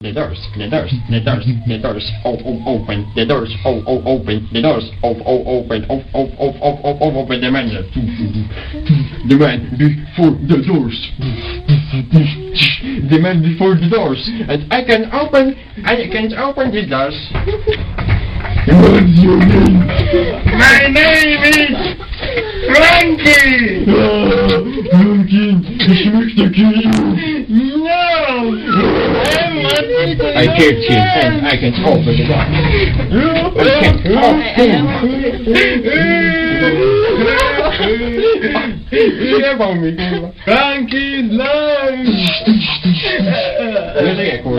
The doors, the doors, the doors, the doors, oh, oh, open, the doors, oh, oh, open, the doors, oh, oh, open, oh, oh, oh, oh, oh, oh, open the man, the man before the doors, the man before the doors, and I can open, I can open the doors. What's your name? My name is Frankie! Uh, Mümkün. Düşmüş dökülüyor. No! I'm not I get you. And I can open the up. I can open Yapamıyorum. Frankie's lunch. Ne demek bu?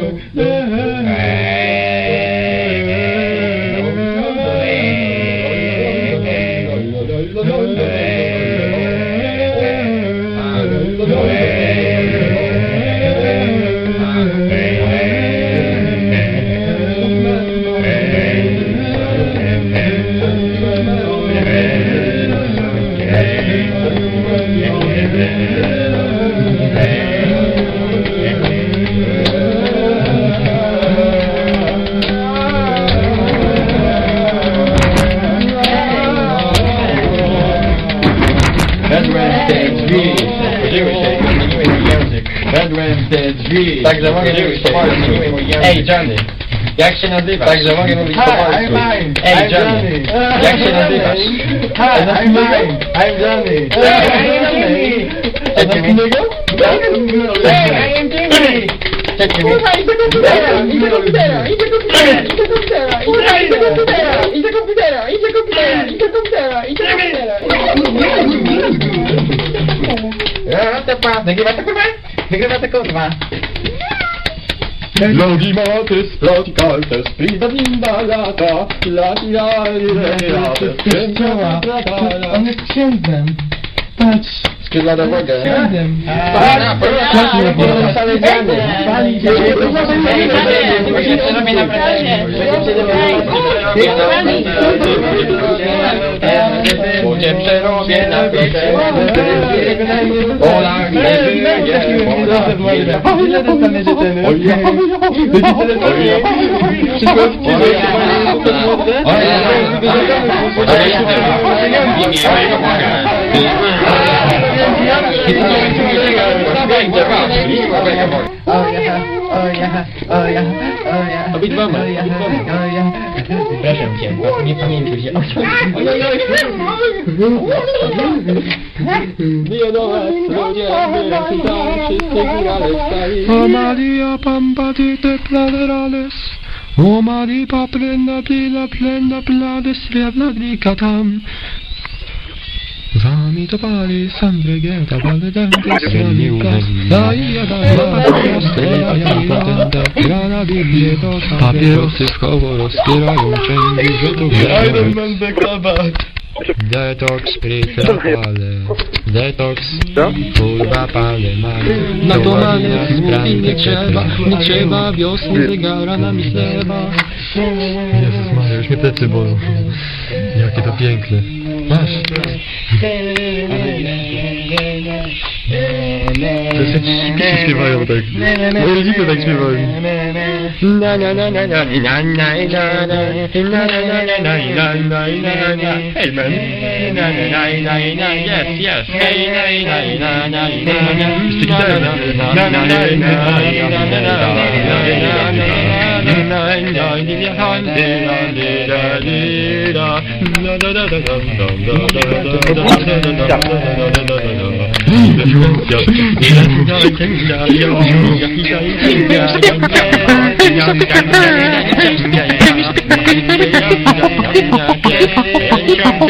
Yeah. Gry. Tak zamówił Ej, Johnny. Jak się nazywasz? Tak zamówił Hi, I'm Ej, Johnny. Jak się nazywasz? Hi, I'm Mine. I'm Johnny. Ej, I'm Johnny. Ej, I am Jimmy. Kurwa, idę komputera, idę komputera, idę komputera, idę komputera, idę komputera, idę komputera, idę komputera, idę komputera, idę komputera. No to pa, nagrywa to kurwa? Nagrywa to kurwa. Nogi ma tys, platikal tys, prida bimba lata, latia lila On jest księdzem. Patrz. Skrzydła do wody. Księdzem. Para, para, para, para, para, para, para, para, Ola nie żyje, Ola nie żyje. Ile dostanie dziewczyny? Ojej, ojej, w przyszłości będzie to młode? Ojej, ojej, Obydwoma, obydwoma. Przepraszam cię, nie pamiętam się. Ojej, ojej, ojej. Miedowe stronie, wielki tam wszystkie górale stali. O Maria, pamba, ty te planerales. O Maripa, plena, plena, plena, plena, świetla glika tam. To pali, sam wygęta, ale dęta, stranika, daje grana biblie to Papierosy w koło rozpierają, części, że Iron Man back deklabat. Detox prichrapale Detox Kurwa pale male Na to male sprawy nie trzeba, nie trzeba wiosny zegara na misleba. Jezus Maria, już mnie plecy bolą. Jakie to piękne. Masz. Śpiew śpiewają tak. Moje rodzice tak śpiewają. Hellman. Yes, yes. Jeszcze gitara. Yo, yo,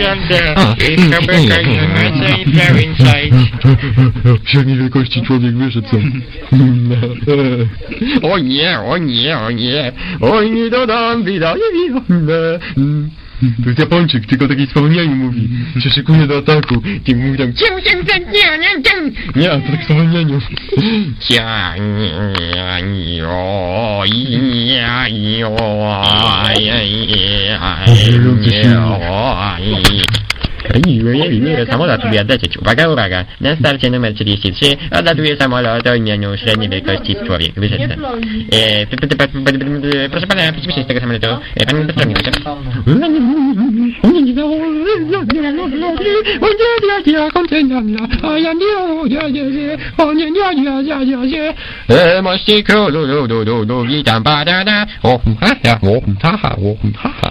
wygląda. Ich kabeka i macie i pełen size. Średniej wielkości człowiek wyszedł co? O nie, o nie, o nie. Oj, nie dodam, wydaje mi To jest Japończyk, tylko taki spowolnieniu mówi. Się szykuje do ataku. Ty mówi tam nie, nie, cię. Nie, to tak spowolnieniu. Cia, nie, nie, nie, 哎呀！咿呀！哎呀！咿呀！哎呀！咿呀！Samolot próbuje odlecieć. Uwaga, uwaga. Na starcie numer 33 odlatuje samolot o imieniu średniej wielkości człowiek. Wyszedł ten. Proszę pana, przyspieszyć tego samolotu. E, Pan bezprawnie wyszedł. Mości królu, lu, lu, lu, lu, witam pana, o, ha, ha, o, ha, ha, o, ha, ha,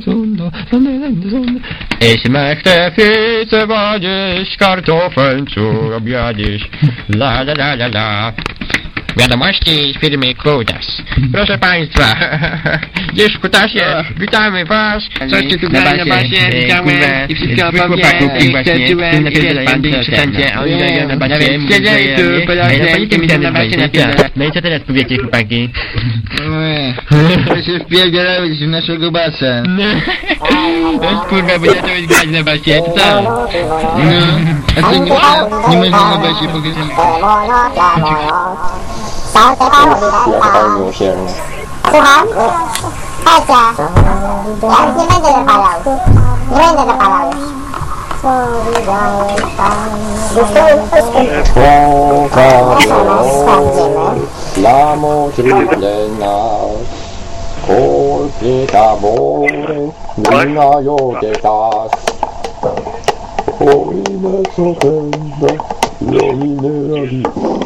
zorunda. Ich möchte Pizza, Badisch, Kartoffeln zu Badisch. La la la la la. Wiadomości z firmy Kutas. Proszę Państwa, gdzieś w Kutasie, witamy Was. Co ci tu grali na basie, widziałem i wszystkiego powiem, kręciłem i wiesz pan, był przy sędzie, a on daje na basie, siedzieli tu, podacie, mi na basie na tyle. No i co teraz powiecie, chłopaki? To się wpierdzielałeś w naszego basa. No kurwa, bo ja to jest grać na basie, co? No, a co, nie, nie można na basie Tao sẽ tao một gì đó Tao nhiều tiền Słucham? Kasia Ja już nie będę zapalał Nie będę zapalał już Damos lindenas, golpe de amor, nina yo te das. Hoy me sorprende, lo minera vivo.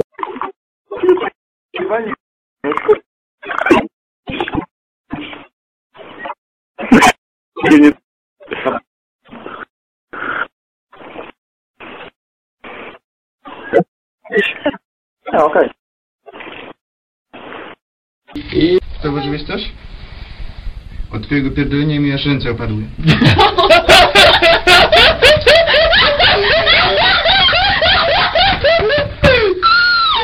L'omine la di Zauważyłeś coś? Od twojego pierdolenia mi aż ręce opadły.